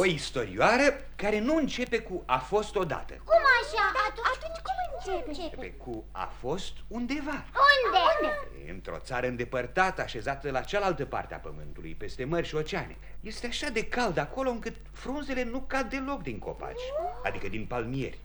o istorioară care nu începe cu a fost odată. Cum așa? Atunci cum începe? Începe cu a fost undeva. Unde? Unde? E, Într-o țară îndepărtată, așezată la cealaltă parte a pământului, peste mări și oceane. Este așa de cald acolo încât frunzele nu cad deloc din copaci, adică din palmieri.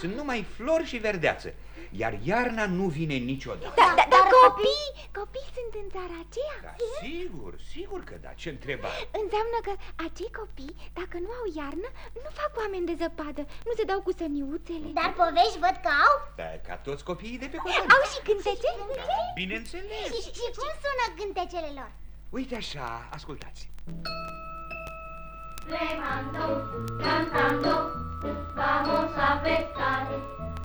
Sunt numai flori și verdeață, iar iarna nu vine niciodată. Da, da, da, copii, copii sunt în țara aceea. Da, sigur, sigur că da, ce întrebare. Înseamnă că acei copii, dacă nu au iarnă, nu fac oameni de zăpadă, nu se dau cu săniuțele. Dar povești văd că au? Da, ca toți copiii de pe pământ. Au și cântece? Da, bineînțeles. Și, și cum sună cântecele lor? Uite așa, ascultați. Remando, cantando, vamos a pescar.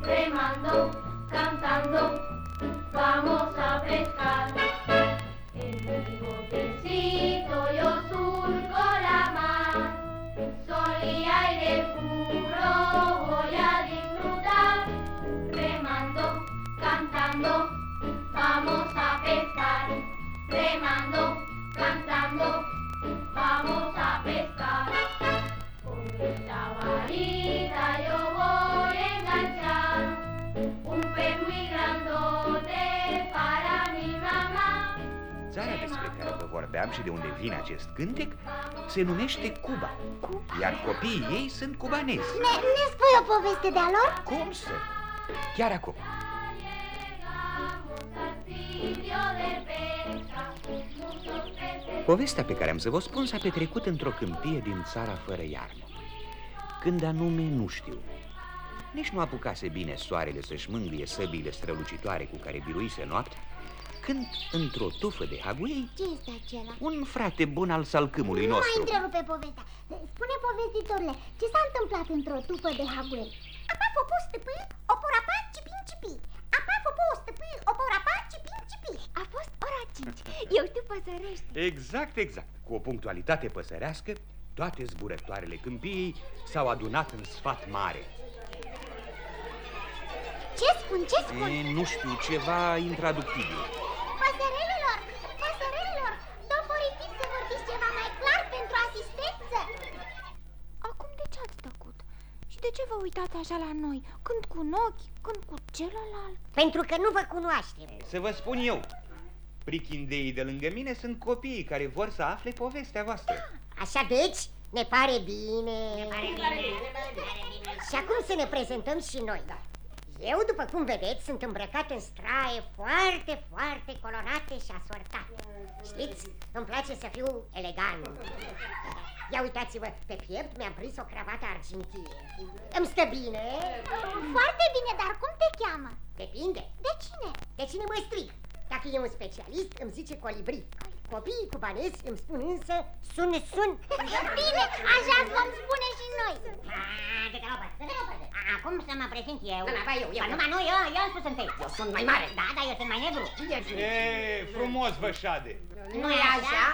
Remando, cantando, vamos a pescar. En mi botecito yo surco la mar, sol y aire puro vorbeam și de unde vine acest cântec se numește Cuba, iar copiii ei sunt cubanezi. Ne, ne spui o poveste de-a lor? Cum să? Chiar acum. Llegamos al sitio de pesca, muchos peces Povestea pe care am să vă spun s-a petrecut într-o câmpie din țara fără iarnă. Când anume, nu știu. Nici nu apucase bine soarele să-și mângâie săbiile strălucitoare cu care biruise noaptea, când, într-o tufă de haguei, Ce este acela? un frate bun al salcâmului Nu mai nostru... întrerupe povestea. Spune povestitorile, ce s-a întâmplat într-o tupă de haguei? Apa făpu stăpâi, o porapa cipin cipi. Apa făpu stăpâi, o porapa cipin cipi. A fost ora 5. Eu știu păsărești. Exact, exact. Cu o punctualitate păsărească, toate zburătoarele câmpiei s-au adunat în sfat mare. Ce spun, ce spun? E, nu știu, ceva intraductibil. Păsărelilor, păsărelilor, doporifiți să vorbiți ceva mai clar pentru asistență. Acum de ce ați tăcut? Și de ce vă uitați așa la noi? Când cu un ochi, când cu celălalt? Pentru că nu vă cunoaștem. Să vă spun eu, prichindeii de lângă mine sunt copiii care vor să afle povestea voastră. Așa deci, ne pare bine. Ne pare bine. Și acum să ne prezentăm și noi. Da. Eu, după cum vedeți, sunt îmbrăcat în straie foarte, foarte colorate și asortate. Știți, îmi place să fiu elegant. Ia uitați-vă, pe piept mi-am prins o cravată argintie. Îmi stă bine? Foarte bine, dar cum te cheamă? Depinde. De cine? De cine mă strig? Dacă e un specialist, îmi zice colibri. Copiii cubanezi îmi spun însă sun, sun. Bine, așa vom spune și noi. Acum să mă prezint eu. Da, da, ba, eu, eu. Ba, numai nu, eu, eu am spus întâi. Eu sunt mai mare. Da, dar eu sunt mai negru. E, frumos vă șade. Nu e așa?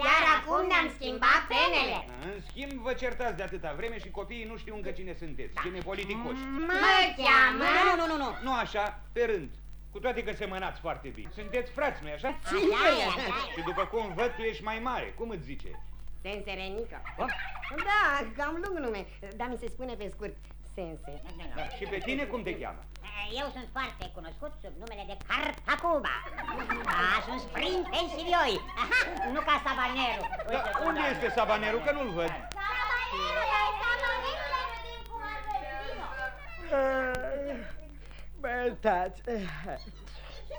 Chiar acum ne-am schimbat penele. În schimb, vă certați de atâta vreme și copiii nu știu încă cine sunteți. Ce nepoliticoși. Mă cheamă... Nu, nu, nu, nu. Nu așa, pe rând. Cu toate că semănați foarte bine. Sunteți frați, nu-i așa? Așa e, așa e. Și după cum văd, tu ești mai mare. Cum îți zice? Sense Renică. Oh. Da, cam lung nume, dar mi se spune pe scurt Sense. Da. Și pe tine cum te cheamă? Eu sunt foarte cunoscut sub numele de Cartacuba. Da, sunt sprinten și vioi. Aha, nu ca sabaneru. Da, unde este sabanerul? Că nu-l văd. Mă iertați.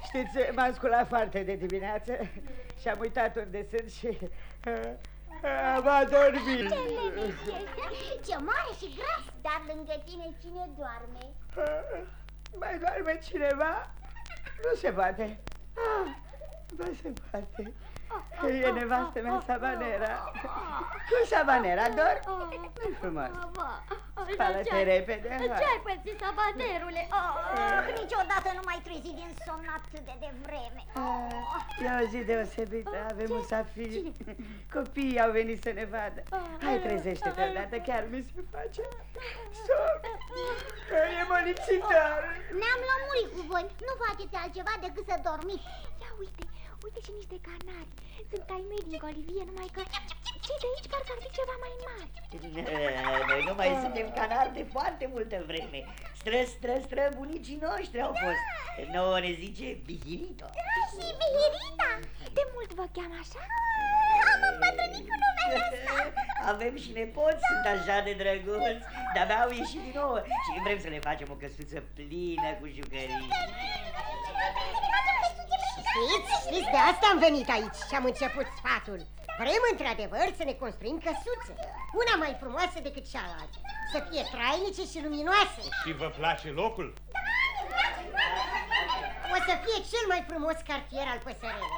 Știți, m-am sculat foarte de dimineață și am uitat unde sunt și am adormit. Ce mare și gras, dar lângă tine cine doarme? Mai doarme cineva? Nu se poate. Ah, Nu se poate. E nevastă mea Sabanera. Cu Sabanera dor? Nu frumos. Spală-te repede, hai. Ce-ai pățit, sabaterule? Oh. Ah, Niciodată nu mai trezi din somn atât de devreme. Ah, E o zi deosebită, avem un safir. Copiii au venit să ne vadă. Hai, trezește-te odată, chiar mi se face somn. E molipsitor. Ne-am lămurit cu voi. Nu faceți altceva decât să dormiți. Ia uite, uite și niște canari. Sunt ai mei din colivie, numai că cei de aici parcă ar fi ceva mai mari. Noi nu mai suntem canari de foarte multă vreme. Stră, stră, stră, bunicii noștri au fost. Nouă ne zice Bihirito. Și Mihirita! De mult vă cheamă așa? Am îmbătrânit cu numele ăsta. Avem și nepoți, sunt așa de drăguți. De-abia au ieșit din nou și vrem să le facem o căsuță plină cu jucării. Știți, știți, de asta am venit aici și am început sfatul. Vrem într-adevăr să ne construim căsuțe, una mai frumoasă decât cealaltă, să fie trainice și luminoase. Și vă place locul? O să fie cel mai frumos cartier al păsărelor.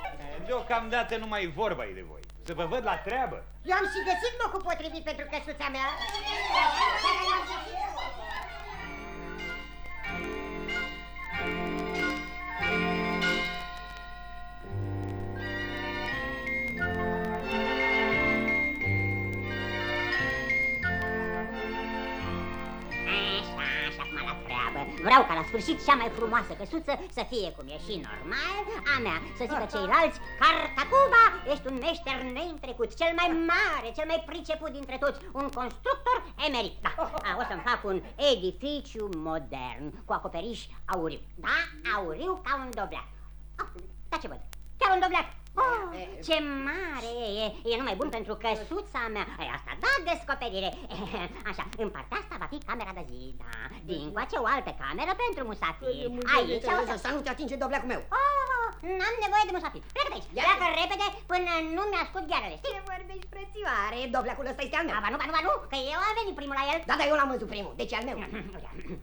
Deocamdată nu mai vorba e de voi. Să vă văd la treabă. Eu am și găsit locul potrivit pentru căsuța mea. Vreau ca la sfârșit cea mai frumoasă căsuță să fie cum e și normal a mea. Să zică ceilalți, Cartacuba, ești un meșter neîntrecut, cel mai mare, cel mai priceput dintre toți, un constructor emerit. Da, a, o să-mi fac un edificiu modern, cu acoperiș auriu. Da, auriu ca un dobleac. Ah, da ce văd? Chiar un dobleac. Oh, ce mare e, e numai bun pentru căsuța mea. E, asta da descoperire. Așa, în partea asta va fi camera de zi, da. Din coace o altă cameră pentru musafiri. Aici o să... Să nu te atinge dobleacul meu. Oh, n-am nevoie de musafiri. Pleacă de aici. Pleacă repede până nu mi-ascult ghearele, știi? Ce vorbești, frățioare? Dobleacul ăsta este al meu. Ba nu, ba nu, ba nu, că eu am venit primul la el. Da, dar eu l-am văzut primul, deci al meu.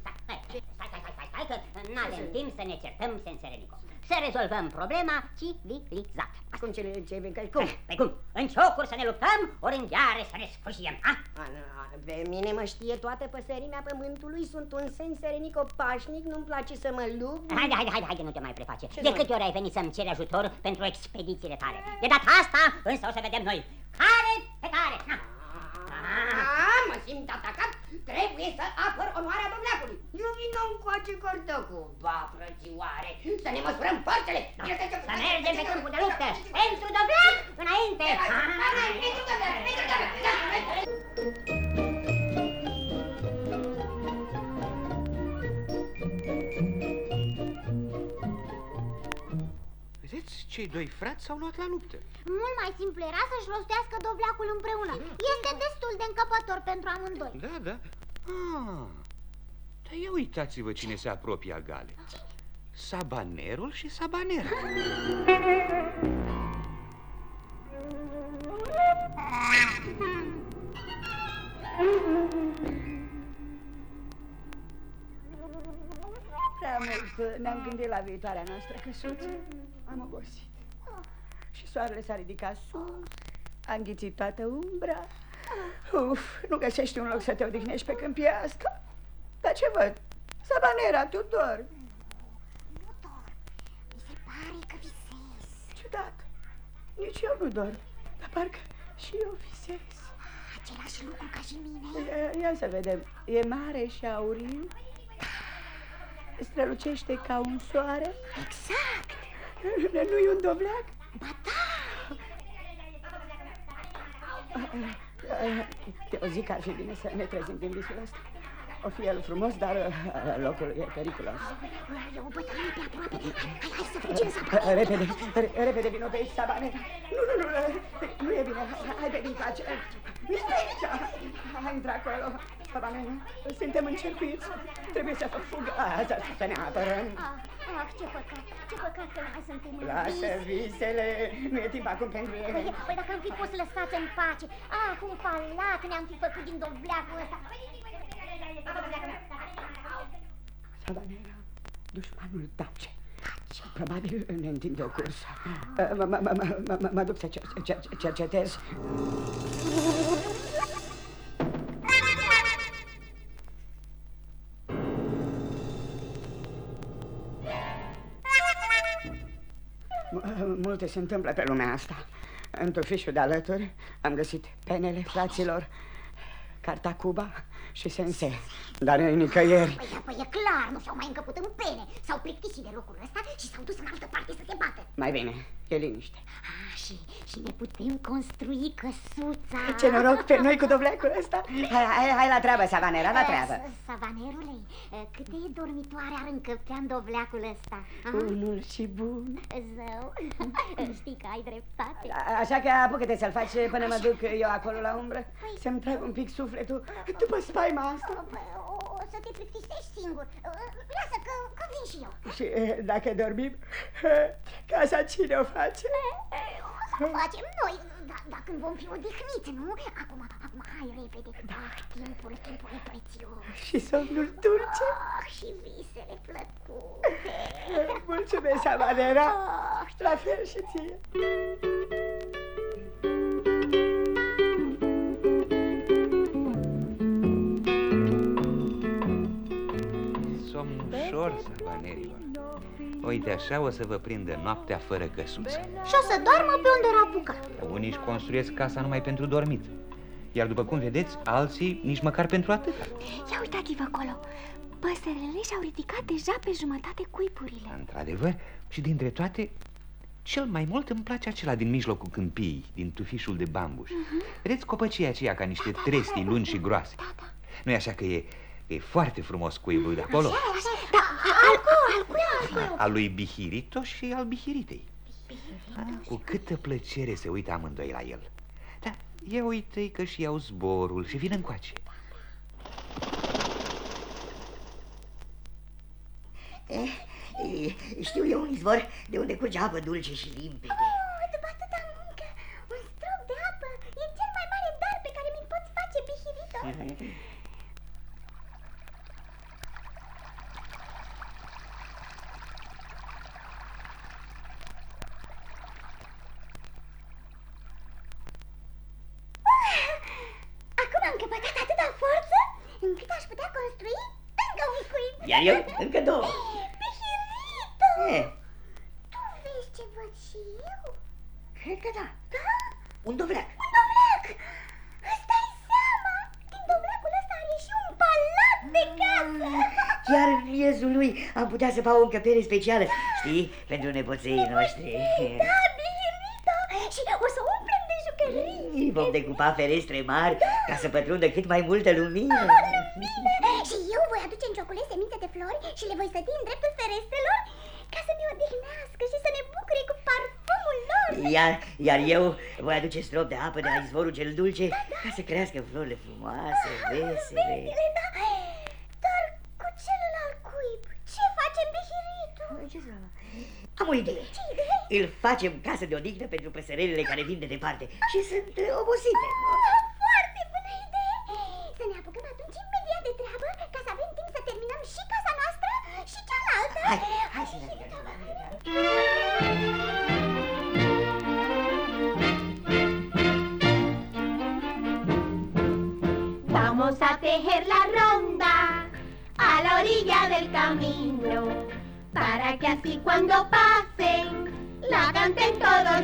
Stai, stai, stai, stai, stai, stai, că n-avem timp să ne certăm, Senserenico. Să rezolvăm problema civilizat. Acum ce, ce, că, Cum? cum? Pe cum? În ciocuri să ne luptăm, ori în gheare să ne sfâșiem, a? A, nu, a, Pe mine mă știe toată păsărimea pământului, sunt un sens serenico pașnic, nu-mi place să mă lupt. Haide, haide, haide, haide, nu te mai preface. Ce De să câte ori ai venit să-mi ceri ajutor pentru expedițiile tale? De data asta, însă o să vedem noi. Care pe care? Na. A, mă simt atacat, trebuie să apăr onoarea dobleacului. Eu vin încoace cortăcu, ba, frățioare, să ne măsurăm forțele. Să mergem pe câmpul de luptă. Pentru dobleac, înainte. Pentru dobleac, pentru dobleac. Vedeți, cei doi frați s-au luat la luptă. Mult mai simplu era să-și rostească dobleacul împreună. Este destul de încăpător pentru amândoi. Da, da. Ah, dar ia uitați-vă cine se apropie a Gale. Sabanerul și Sabanera. Prea mult ne-am gândit la viitoarea noastră căsuță. Am obosit. Și soarele s-a ridicat sus, a înghițit toată umbra. Uf, nu găsești un loc să te odihnești pe câmpia asta? Dar ce văd? Sabanera, tu dormi. Nu dorm. Mi se pare că visez. Ciudat. Nici eu nu dorm. Dar parcă și eu visez. Același lucru ca și mine. Ia, ia să vedem. E mare și auriu? Strălucește ca un soare? Exact. Nu-i un dovleac? Ba da. Eu zic că ar fi bine să ne trezim din visul ăsta. O fi el frumos, dar uh, locul e periculos. E o bătălie pe aproape. Hai, hai, hai să fugim să Uh, Repede, re- repede, vino pe aici, Sabane. Nu, nu, nu, uh, nu e bine. Hai pe din face. Vino aici. Hai, intră acolo. Sabane, suntem încercuiți. Trebuie să fac fugă. Ah, să, să ne apărăm. Ah, ah, ce păcat, ce păcat că nu mai suntem în Lasă vis. visele. Nu e timp acum pentru ele. Păi, păi dacă am fi fost lăsați în pace, ah, un palat ne-am fi făcut din dovleacul ăsta. Sabanera, dușmanul tace. Probabil ne întinde o cursă. Mă duc să cercetez. Multe se întâmplă pe lumea asta. În tufișul de alături am găsit penele fraților, carta Cuba, și sense, dar nicăieri. Păi, păi e clar, nu și-au mai încăput în pene. S-au plictisit de locul ăsta și s-au dus în altă parte să se bată. Mai bine, e liniște. Ah, și, și ne putem construi căsuța. Ce noroc pe noi cu dovleacul ăsta. Hai, hai, hai la treabă, Savanera, la treabă. S- Savanerule, eh, câte dormitoare ar încăpea în dovleacul ăsta? Aha. Unul și bun. Zău, știi că ai dreptate. A- Așa că apucă-te să-l faci până mă duc eu acolo la umbră Să-mi trag un pic sufletul după spaima asta Păi, O, o să te plictisești singur. Lasă că, că vin și eu. Și eh, dacă dormim, eh, casa cine o face? O să facem noi, da, da, când vom fi odihniți, nu? Acum, acum, hai repede. Ah, timpul, timpul e prețios. Și somnul dulce Ah, și visele plăcute. Mulțumesc, Savanera La fel și ție ușor, savanerilor. Uite, așa o să vă prindă noaptea fără căsuță. Și o să doarmă pe unde era apucat. Unii își construiesc casa numai pentru dormit. Iar după cum vedeți, alții nici măcar pentru atât. Ia uitați-vă acolo. Păsările și-au ridicat deja pe jumătate cuipurile. Într-adevăr, și dintre toate, cel mai mult îmi place acela din mijlocul câmpiei, din tufișul de bambuș. Vedeți copăcii aceia ca niște trestii lungi și groase. nu e așa că e, e foarte frumos cuibul de acolo? Da, al, al cui, al cui? Al lui Bihirito și al Bihiritei. Ah, cu câtă plăcere se uită amândoi la el. Da, ia uite că și iau zborul și vin încoace. Eh, eh, Știu eu un izvor de unde curge apă dulce și limpede. Oh, după atâta muncă, un strop de apă e cel mai mare dar pe care mi-l poți face, Bihirito. Acum am căpătat atâta forță încât aș putea construi încă un cuib. Iar eu încă două. Bihirito! Eh, Tu vezi ce văd și eu? cred că da. Da? Un dovleac. Un dovleac! Îți dai seama? Din dovleacul ăsta are și un palat de casă! Chiar în miezul lui am putea să fac o încăpere specială, știi, pentru nepoței noștri. Da, Bihirito! Și o să umplem de jucării! Vom decupa ferestre mari ca să pătrundă cât mai multă lumină. Și eu voi aduce în ciocule semințe de flori și le voi sădi în dreptul ferestelor ca să ne odihnească și să ne bucure cu parfumul lor. Iar, iar eu voi aduce strop de apă de la izvorul cel dulce ca să crească florile frumoase, vesele. Vesele, da. Dar cu celălalt cuib, ce facem, Bihirito? Ce să... Am o idee. Ce idee? Îl facem casă de odihnă pentru păsărelile care vin de departe și sunt uh, obosite. Foarte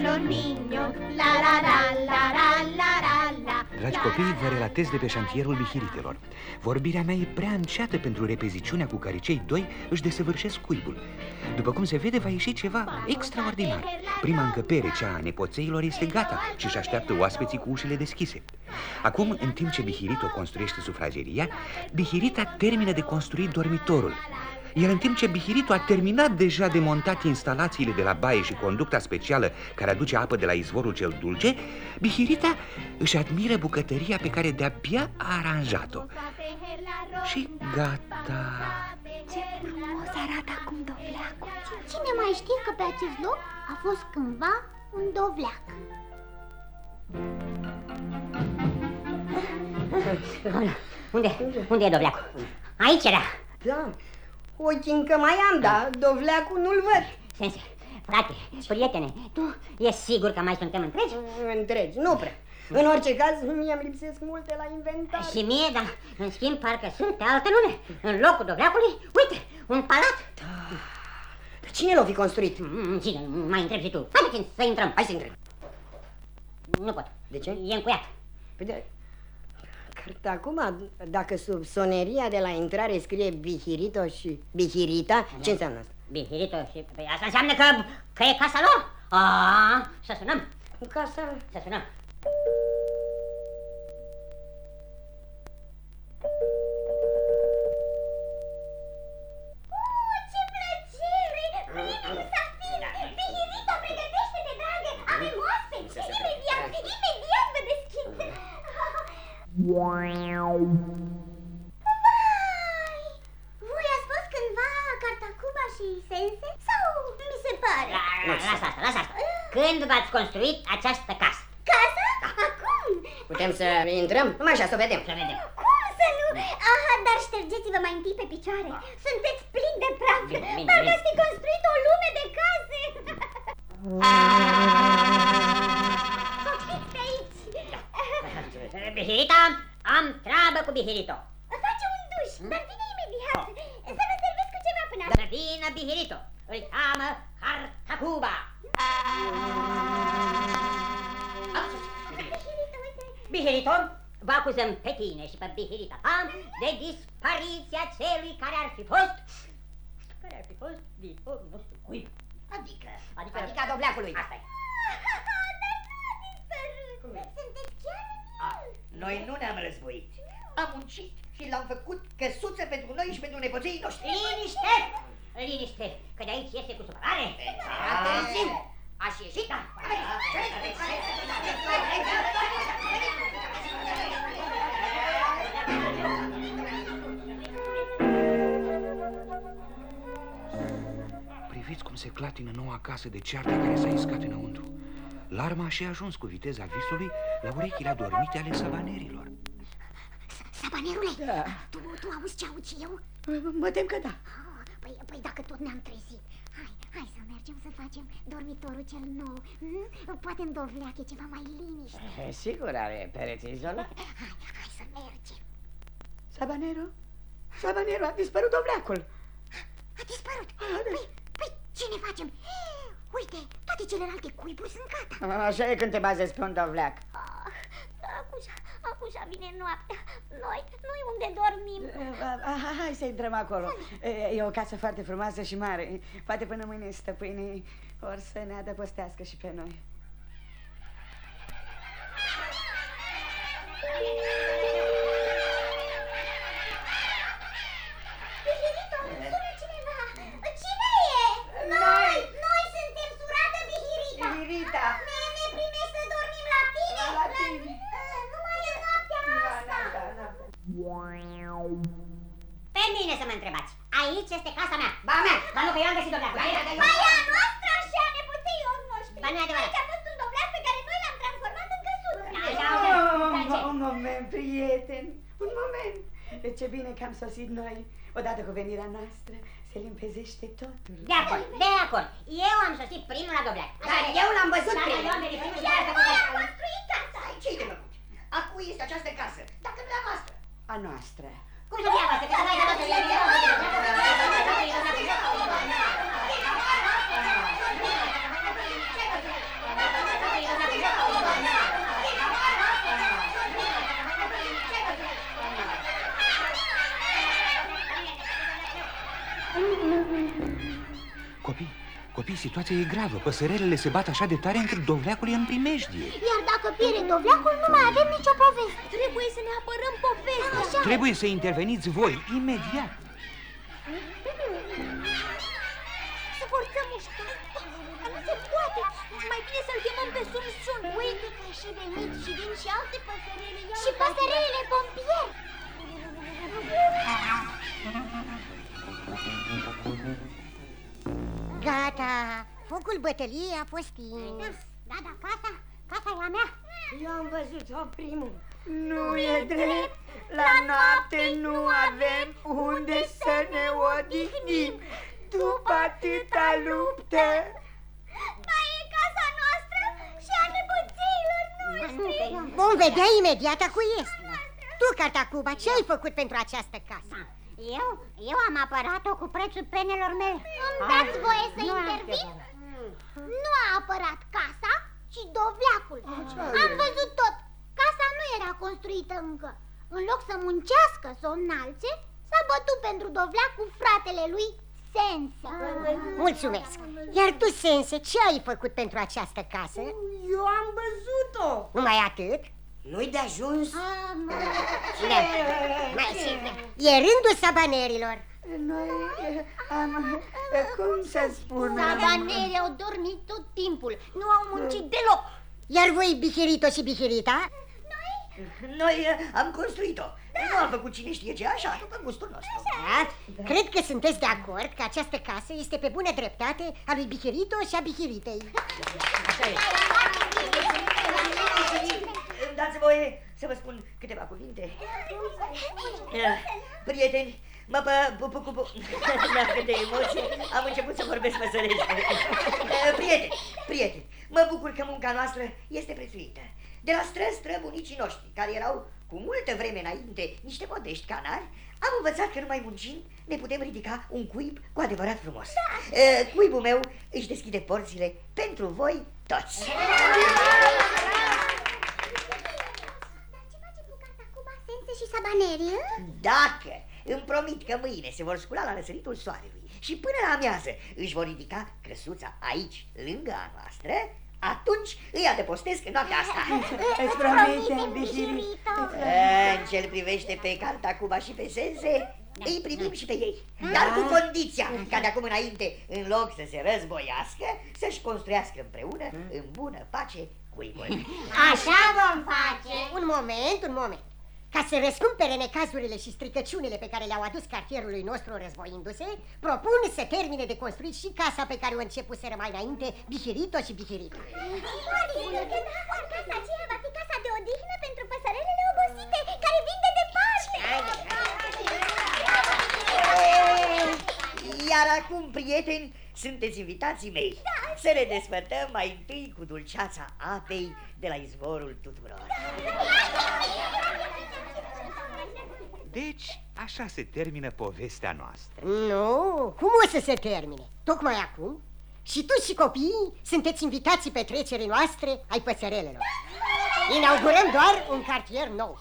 los niños. La la la la la la la la. Dragi copii, vă relatez de pe șantierul bihiritelor. Vorbirea mea e prea înceată pentru repeziciunea cu care cei doi își desăvârșesc cuibul. După cum se vede, va ieși ceva extraordinar. Prima încăpere, cea a nepoțeilor, este gata și își așteaptă oaspeții cu ușile deschise. Acum, în timp ce Bihirito construiește sufrageria, Bihirita termină de construit dormitorul. Iar în timp ce Bihirito a terminat deja de montat instalațiile de la baie și conducta specială care aduce apă de la izvorul cel dulce, Bihirita își admiră bucătăria pe care de-abia a aranjat-o. Și gata. Ce frumos arată acum dovleacul. Cine mai știe că pe acest loc a fost cândva un dovleac? Unde? Unde e dovleacul? Aici era. Da, ochii încă mai am, dar dovleacul nu-l văd. Sense, frate, prietene, tu e sigur că mai suntem întregi? Întregi, nu prea. În orice caz, mie îmi lipsesc multe la inventar. Și mie, da, în schimb, parcă sunt pe altă lume. În locul dovleacului, uite, un palat. Cine l-a fi construit? Mm, Cine? Mai întrebi și tu. Hai puțin să intrăm. Hai să intrăm. Nu pot. De ce? E încuiat. Păi de... Cart acum, dacă sub soneria de la intrare scrie Bihirito și Bihirita, ce înseamnă asta? Bihirito și... Păi asta înseamnă că, că e casa lor. A, să sunăm. Casa... Să sunăm. Așa, să o vedem. Să vedem. Cum să nu? Aha, dar ștergeți-vă mai întâi pe picioare. Sunteți plini de praf. Bine, bine, Parcă bine. ați fi construit o lume de case. Poftiți pe aici. Bihirita, am treabă cu Bihirito. Face un duș, dar vine imediat. Să vă servesc cu ceva până Să vină Bihirito. Îl cheamă Cartacuba. Bihirito, uite. Bihirito, vă acuzăm pe tine și pe Bihirita ta de dispariția celui care ar fi fost... Care ar fi fost viitorul nostru cuib. Adică? Adică, Adică a dobleacului. Asta e. Dar nu a dispărut. Sunteți chiar în el. Noi nu ne-am războit. Am muncit și l-am făcut căsuță pentru noi și pentru nepoții noștri. Liniște! Liniște, că de aici este cu supărare. Era târziu. Aș ieși? Da. Se clatină noua casă de cearta care s-a iscat înăuntru. Larma și-a ajuns cu viteza visului la urechile adormite ale savanerilor. Sabanerule, Da. tu, tu auzi ce aud și eu? Mă tem că da. Ah, Păi, păi dacă tot ne-am trezit, hai, hai să mergem să facem dormitorul cel nou. hm? Poate în dovleac e ceva mai liniște. Sigur, are pereți izolat. Hai, hai să mergem. Sabanero? Sabanero, a dispărut dovleacul. A dispărut. Păi, păi, ce ne facem? Uite, toate celelalte cuiburi sunt gata. Așa e când te bazezi pe un dovleac. Ah, acum, acum vine noaptea. Noi, noi unde dormim? Ah, Hai să intrăm acolo. E o casă foarte frumoasă și mare. Poate până mâine stăpânii or să ne adăpostească și pe noi. Bihirito, Ce bine că am sosit noi. Odată cu venirea noastră se limpezește totul. De acord, de acord. Eu am sosit primul la dobleac. Dar eu l-am văzut Dar primul. eu am venit primul și Iar asta noi am cu construit casa. Ai ce de făcut? A cui este această casă? Dacă nu la noastră. A noastră. Cum să fie voastră? Că să mai Copii, copii, situația e gravă. Păsărelele se bat așa de tare încât dovleacul e în primejdie. Iar dacă pierde dovleacul, nu mai avem nicio poveste. Trebuie să ne apărăm povestea. Așa. Trebuie să interveniți voi, imediat. Să forțăm ușa. Dar nu se poate. Mai bine să-l chemăm pe Sun Sun. Uite că și venit și vin și alte păsărele. Și păsărelele pompieri. Gata. Focul bătăliei a fost stins. Da, da, casa, casa e a mea. Eu am văzut-o primul. Nu e drept, la noapte nu avem unde să ne odihnim după atâta luptă. Mai e casa noastră și a nepoțeilor noștri. Vom vedea imediat a cui este. Tu, Cartacuba, ce ai făcut pentru această casă? Eu, eu am apărat-o cu prețul penelor mele. Îmi dați voie să Nu am intervin? ce Nu a apărat casa, ci dovleacul. Am văzut tot. Casa nu era construită încă. În loc să muncească, să o înalțe, s-a bătut pentru dovleac cu fratele lui Sense. Mulțumesc. Iar tu, Sense, ce ai făcut pentru această casă? Eu am văzut-o. Numai atât? Nu-i de ajuns? Da. Mai sigur. E rândul sabanerilor. Noi eh, am, eh, cum să spun... Sabanele au dormit tot timpul. Nu au muncit deloc. Iar voi, Bihirito și Bihirita? Noi eh, am construit-o. Nu am făcut cine știe ce așa, după gustul nostru. Da? Cred că sunteți de acord că această casă este pe bună dreptate a lui Bihirito și a Bihiritei. Așa e. Îmi dați voie să vă spun câteva cuvinte? Eh, Prieteni, mă pă... pu- pu- cu... La câte emoție am început să vorbesc măsărește. Eh, Prieteni, prieteni, mă bucur că munca noastră este prețuită. De la stră străbunicii noștri, care erau cu multă vreme înainte niște modești canari, am învățat că numai muncind ne putem ridica un cuib cu adevărat frumos. Da. Cuibul meu își deschide porțile pentru voi toți. Dar ce face cu Cartacuba, Sense și Sabaneri? Dacă îmi promit că mâine se vor scula la răsăritul soarelui și până la amiază își vor ridica căsuța aici, lângă a noastră, atunci îi adăpostesc în noaptea asta. Îți promitem, Bihirito. În ce privește pe Cartacuba și pe Sense, îi primim și pe ei. Dar cu condiția ca de acum înainte, în loc să se războiască, să-și construiască împreună, în bună pace, cuibul. Așa vom face. Un moment, un moment. Ca să răscumpere necazurile și stricăciunile pe care le-au adus cartierului nostru războindu-se, propun să termine de construit și casa pe care o începuseră mai înainte Bihirito și Bihirito. Sigur că da, casa aceea va fi casa de odihnă pentru păsărelele obosite care vin de departe. Iar acum, prieteni, sunteți invitații mei Să ne desfătăm mai întâi cu dulceața apei de la izvorul tuturor Deci, așa se termină povestea noastră. Nu, cum o să se termine? Tocmai acum? Și tu și copiii sunteți invitații petrecerii noastre ai păsărelelor. Inaugurăm doar un cartier nou.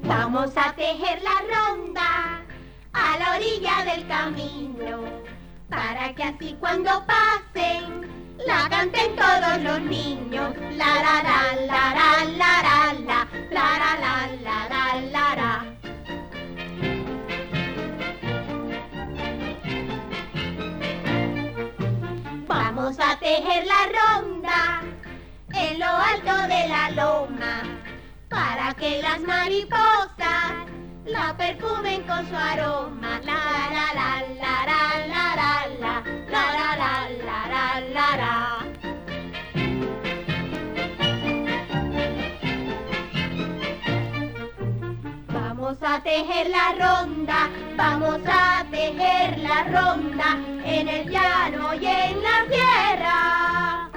Vamos a tejer la ronda a la orilla del camino, para que así cuando pasen la canten todos los niños. La la la la la la la la la la la la la la. Vamos a tejer la ronda en lo alto de la loma para que las mariposas la perfumen con su aroma. La la la la la tejer la ronda, vamos a tejer la ronda en el llano y en la sierra.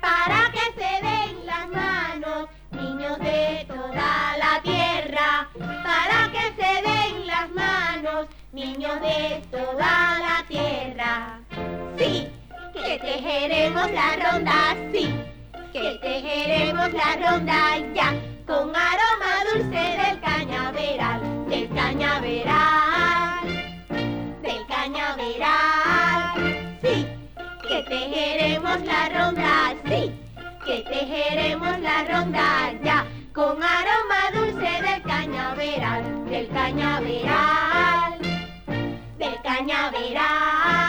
para que se den las manos, niños de toda la tierra, para que se den las manos, niños de toda la tierra. Tejeremos la ronda, sí, que tejeremos la ronda ya, con aroma dulce del cañaveral, del cañaveral, del cañaveral, sí que tejeremos la ronda, sí, que tejeremos la ronda ya, con aroma dulce del cañaveral, del cañaveral, del cañaveral.